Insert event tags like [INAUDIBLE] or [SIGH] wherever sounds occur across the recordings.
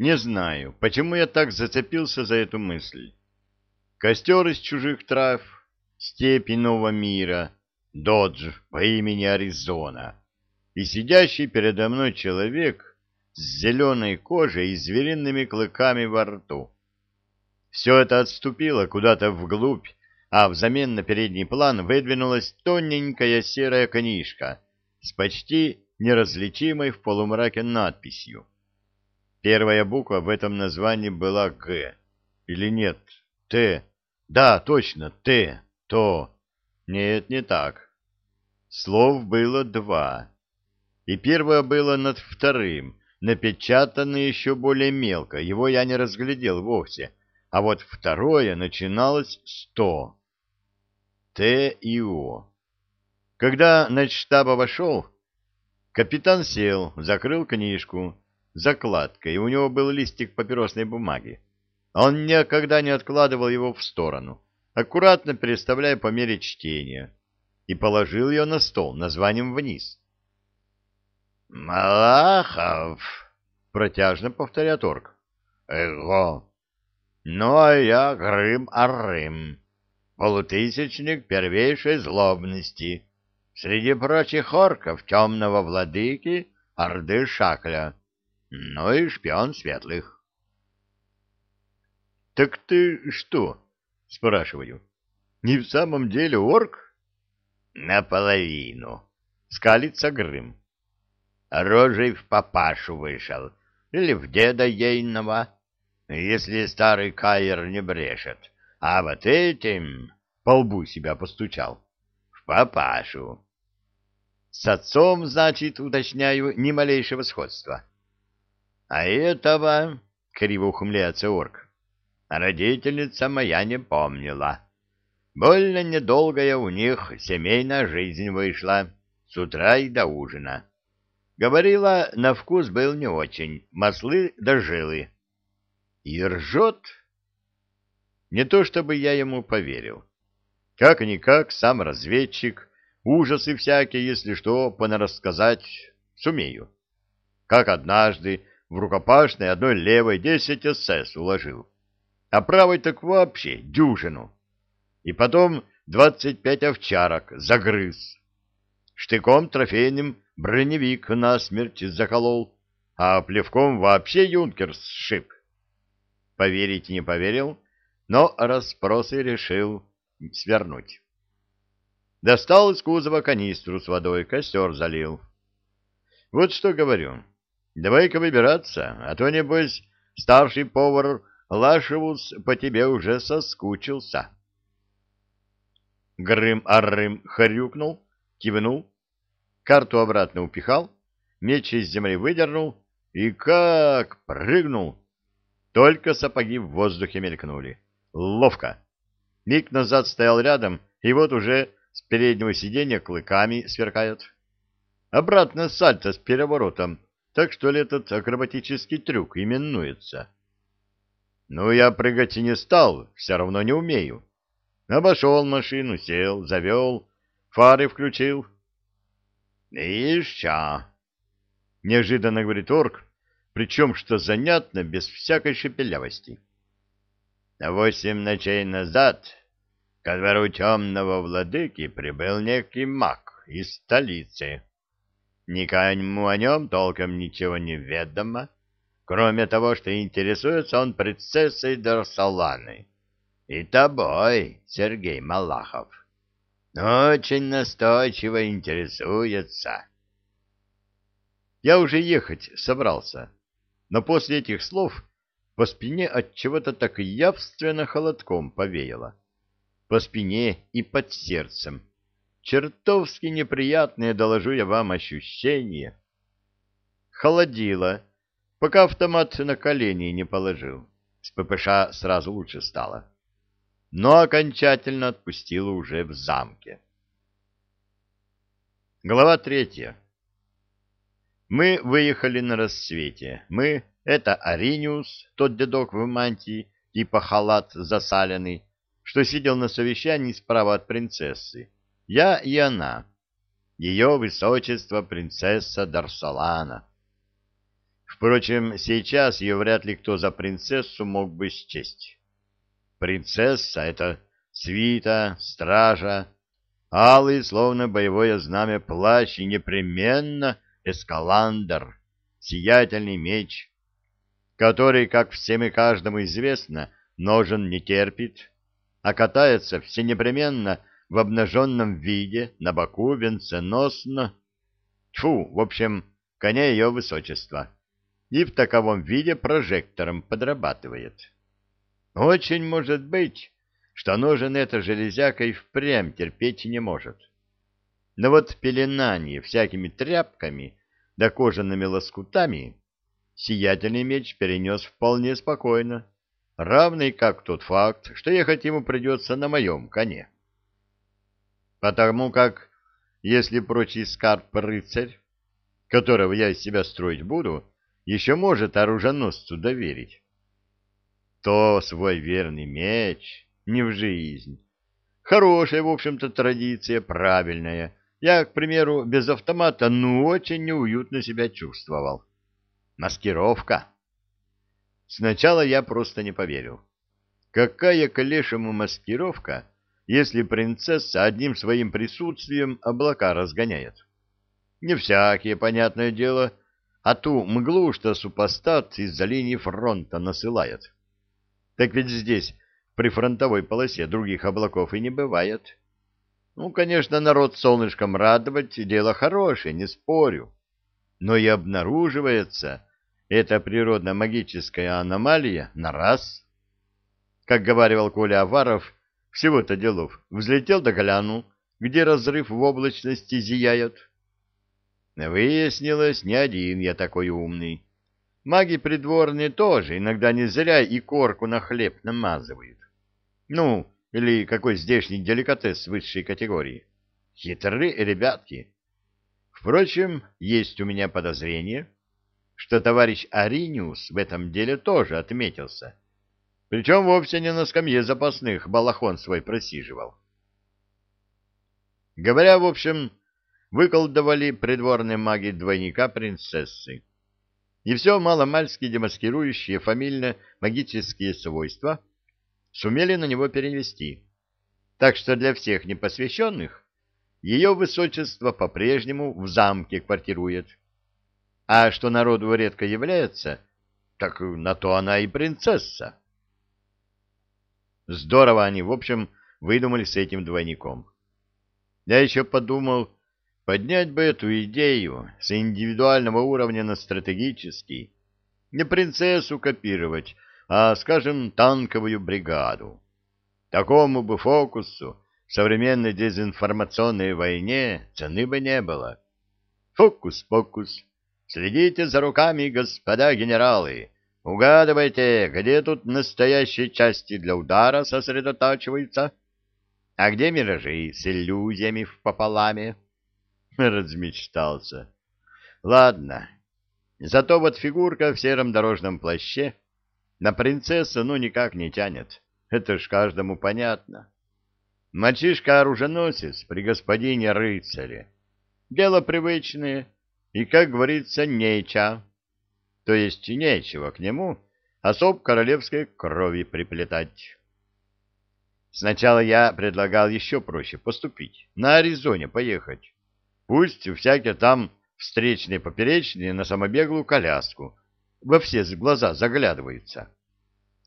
Не знаю, почему я так зацепился за эту мысль. Костер из чужих трав, степи нового мира, додж по имени Аризона и сидящий передо мной человек с зеленой кожей и звериными клыками во рту. Все это отступило куда-то вглубь, а взамен на передний план выдвинулась тоненькая серая книжка с почти неразличимой в полумраке надписью. Первая буква в этом названии была «Г». Или нет? «Т». Да, точно, «Т». То. Нет, не так. Слов было два. И первое было над вторым, напечатано еще более мелко, его я не разглядел вовсе, а вот второе начиналось с «то». Т и О. Когда начштаба вошел, капитан сел, закрыл книжку, закладкой, у него был листик папиросной бумаги. Он никогда не откладывал его в сторону, аккуратно переставляя по мере чтения, и положил ее на стол названием вниз. «Малахов!» — протяжно повторяет орк. «Эго! Ну, а я Грым-Арым, полутысячник первейшей злобности, среди прочих орков темного владыки Орды Шакля, ну и шпион светлых». «Так ты что?» — спрашиваю. «Не в самом деле орк?» «Наполовину», — скалится Грым. «Рожей в папашу вышел, или в деда ейного, если старый каер не брешет, а вот этим...» — по лбу себя постучал. «В папашу». «С отцом, значит, уточняю, ни малейшего сходства». «А этого...» — криво ухмыляется орк. «Родительница моя не помнила». Больно недолгая у них семейная жизнь вышла, с утра и до ужина. Говорила, на вкус был не очень, маслы дожилы. И ржет. Не то чтобы я ему поверил. Как-никак сам разведчик, ужасы всякие, если что, понарассказать сумею. Как однажды в рукопашной одной левой десять СС уложил, а правой так вообще дюжину и потом двадцать пять овчарок загрыз. Штыком трофейным броневик насмерть заколол, а плевком вообще юнкер сшиб. Поверить не поверил, но расспросы решил свернуть. Достал из кузова канистру с водой, костер залил. Вот что говорю, давай-ка выбираться, а то, небось, старший повар Лашевус по тебе уже соскучился. Грым-аррым хрюкнул, кивнул, карту обратно упихал, меч из земли выдернул и как прыгнул. Только сапоги в воздухе мелькнули. Ловко. Миг назад стоял рядом, и вот уже с переднего сиденья клыками сверкает. Обратно сальто с переворотом, так что ли этот акробатический трюк именуется. Ну, я прыгать и не стал, все равно не умею. Обошел машину, сел, завел, фары включил. — Еще! — неожиданно говорит орк, причем, что занятно, без всякой шепелявости. Восемь ночей назад ко двору темного владыки прибыл некий маг из столицы. Никому о нем толком ничего не ведомо, кроме того, что интересуется он принцессой Дарсаланой и тобой, Сергей Малахов. Очень настойчиво интересуется. Я уже ехать собрался, но после этих слов по спине от чего-то так явственно холодком повеяло. По спине и под сердцем. Чертовски неприятные, доложу я вам, ощущения. Холодило, пока автомат на колени не положил. С ППШ сразу лучше стало но окончательно отпустила уже в замке. Глава третья. Мы выехали на рассвете. Мы — это Ариниус, тот дедок в мантии, типа халат засаленный, что сидел на совещании справа от принцессы. Я и она. Ее высочество принцесса Дарсалана. Впрочем, сейчас ее вряд ли кто за принцессу мог бы счесть. Принцесса — это свита, стража, алый, словно боевое знамя плащ, и непременно эскаландр, сиятельный меч, который, как всем и каждому известно, ножен не терпит, а катается всенепременно в обнаженном виде, на боку венценосно. Тьфу, в общем, коня ее высочества. И в таковом виде прожектором подрабатывает. Очень может быть, что ножен эта железяка и впрямь терпеть не может. Но вот пеленание всякими тряпками да кожаными лоскутами сиятельный меч перенес вполне спокойно, равный как тот факт, что ехать ему придется на моем коне. Потому как, если прочий скарб-рыцарь, которого я из себя строить буду, еще может оруженосцу доверить, то свой верный меч не в жизнь. Хорошая, в общем-то, традиция, правильная. Я, к примеру, без автомата, ну, очень неуютно себя чувствовал. Маскировка. Сначала я просто не поверил. Какая к лешему маскировка, если принцесса одним своим присутствием облака разгоняет? Не всякие, понятное дело, а ту мглу, что супостат из-за линии фронта насылает. Так ведь здесь, при фронтовой полосе, других облаков и не бывает. Ну, конечно, народ солнышком радовать — дело хорошее, не спорю. Но и обнаруживается эта природно-магическая аномалия на раз. Как говаривал Коля Аваров, всего-то делов, взлетел да глянул, где разрыв в облачности зияет. Выяснилось, не один я такой умный. Маги придворные тоже иногда не зря и корку на хлеб намазывают. Ну, или какой здешний деликатес высшей категории. Хитры ребятки. Впрочем, есть у меня подозрение, что товарищ Ариниус в этом деле тоже отметился. Причем вовсе не на скамье запасных балахон свой просиживал. Говоря, в общем, выколдовали придворные маги двойника принцессы. И все маломальски демаскирующие фамильно-магические свойства сумели на него перенести. Так что для всех непосвященных ее высочество по-прежнему в замке квартирует. А что народу редко является, так на то она и принцесса. Здорово они, в общем, выдумали с этим двойником. Я еще подумал, поднять бы эту идею с индивидуального уровня на стратегический. Не принцессу копировать, а, скажем, танковую бригаду. Такому бы фокусу в современной дезинформационной войне цены бы не было. Фокус-покус. Следите за руками, господа генералы. Угадывайте, где тут настоящие части для удара сосредотачиваются, а где миражи с иллюзиями в пополаме. [LAUGHS] Размечтался. Ладно. Зато вот фигурка в сером дорожном плаще на принцессу ну никак не тянет. Это ж каждому понятно. Мальчишка-оруженосец при господине рыцаре. Дело привычное и, как говорится, неча. То есть нечего к нему особ королевской крови приплетать. Сначала я предлагал еще проще поступить, на Аризоне поехать. Пусть всякие там встречные поперечные на самобеглую коляску во все глаза заглядываются.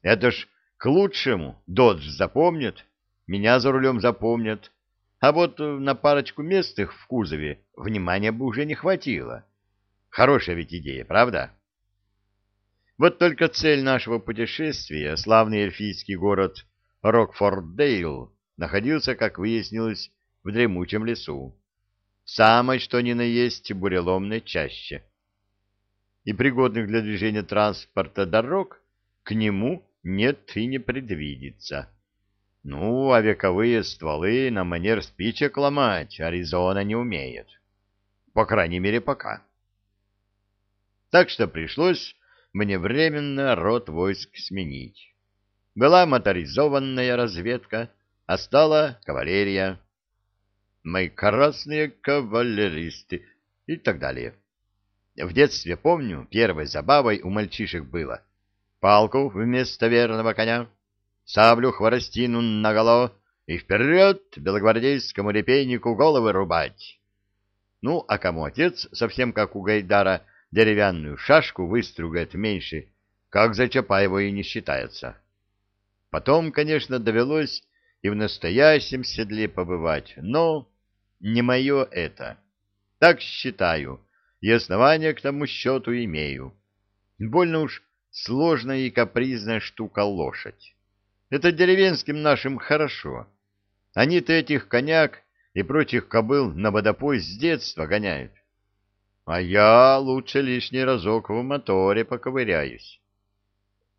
Это ж к лучшему. Додж запомнит, меня за рулем запомнят. А вот на парочку местных в кузове внимания бы уже не хватило. Хорошая ведь идея, правда? Вот только цель нашего путешествия, славный эльфийский город Рокфордейл, находился, как выяснилось, в дремучем лесу самой что ни на есть буреломной чаще. И пригодных для движения транспорта дорог к нему нет и не предвидится. Ну, а вековые стволы на манер спичек ломать Аризона не умеет. По крайней мере, пока. Так что пришлось мне временно род войск сменить. Была моторизованная разведка, а стала кавалерия мои красные кавалеристы и так далее. В детстве, помню, первой забавой у мальчишек было палку вместо верного коня, саблю хворостину наголо и вперед белогвардейскому репейнику головы рубать. Ну, а кому отец, совсем как у Гайдара, деревянную шашку выстругает меньше, как за Чапаева и не считается. Потом, конечно, довелось и в настоящем седле побывать, но не мое это. Так считаю, и основания к тому счету имею. Больно уж сложная и капризная штука лошадь. Это деревенским нашим хорошо. Они-то этих коняк и прочих кобыл на водопой с детства гоняют. А я лучше лишний разок в моторе поковыряюсь.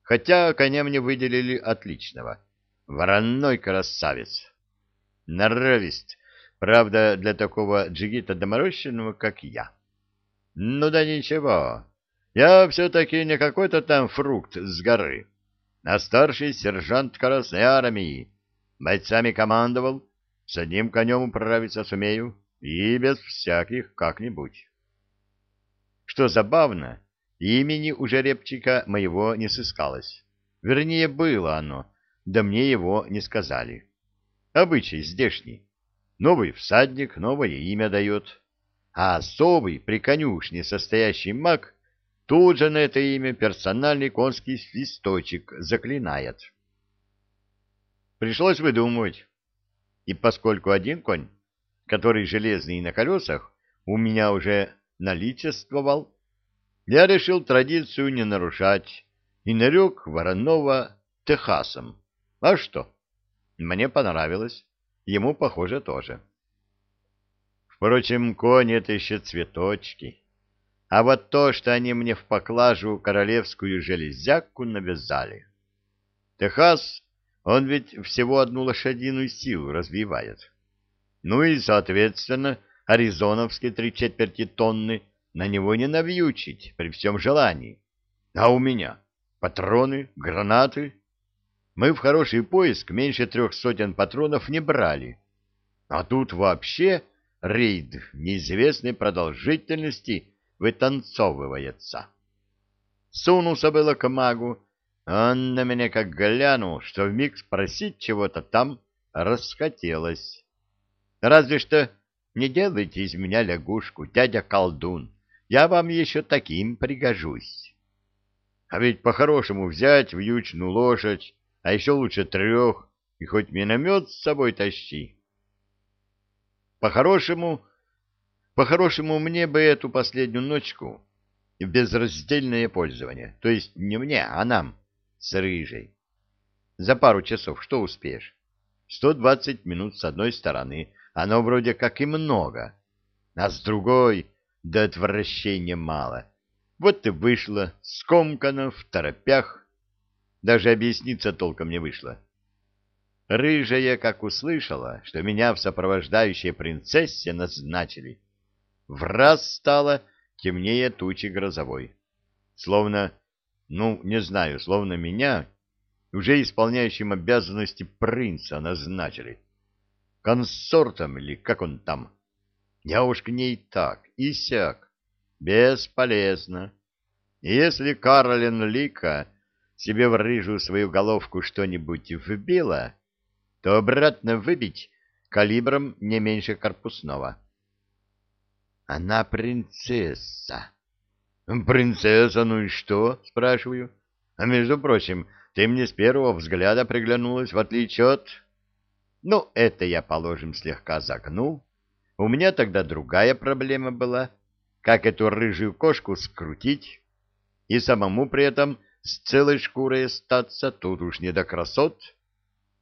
Хотя коня мне выделили отличного. Вороной красавец. Норовист, правда, для такого джигита доморощенного, как я. Ну да ничего, я все-таки не какой-то там фрукт с горы а старший сержант Красной Армии. Бойцами командовал, с одним конем управиться сумею, и без всяких как-нибудь. Что забавно, имени у жеребчика моего не сыскалось. Вернее, было оно, да мне его не сказали. Обычай здешний. Новый всадник новое имя дает, а особый при конюшне состоящий маг Тут же на это имя персональный конский свисточек заклинает. Пришлось выдумывать. И поскольку один конь, который железный на колесах, у меня уже наличествовал, я решил традицию не нарушать и нарек Воронова Техасом. А что? Мне понравилось. Ему, похоже, тоже. Впрочем, конь — это еще цветочки. А вот то, что они мне в поклажу королевскую железяку навязали. Техас, он ведь всего одну лошадиную силу развивает. Ну и, соответственно, аризоновские три четверти тонны на него не навьючить при всем желании. А у меня патроны, гранаты. Мы в хороший поиск меньше трех сотен патронов не брали. А тут вообще рейд неизвестной продолжительности вытанцовывается. Сунулся было к магу, он на меня как глянул, что вмиг спросить чего-то там расхотелось. Разве что не делайте из меня лягушку, дядя колдун, я вам еще таким пригожусь. А ведь по-хорошему взять вьючную лошадь, а еще лучше трех, и хоть миномет с собой тащи. По-хорошему по-хорошему, мне бы эту последнюю ночку в безраздельное пользование. То есть не мне, а нам, с рыжей. За пару часов что успеешь? Сто двадцать минут с одной стороны, оно вроде как и много, а с другой до отвращения мало. Вот ты вышла, скомкана, в торопях. Даже объясниться толком не вышло. Рыжая, как услышала, что меня в сопровождающей принцессе назначили, в раз стало темнее тучи грозовой. Словно, ну, не знаю, словно меня, уже исполняющим обязанности принца, назначили. Консортом или как он там. Я уж к ней так и сяк. Бесполезно. Если Каролин Лика себе в рыжую свою головку что-нибудь вбила, то обратно выбить калибром не меньше корпусного. Она принцесса. Принцесса, ну и что? Спрашиваю. А между прочим, ты мне с первого взгляда приглянулась, в отличие от... Ну, это я, положим, слегка загнул. У меня тогда другая проблема была. Как эту рыжую кошку скрутить и самому при этом с целой шкурой остаться, тут уж не до красот.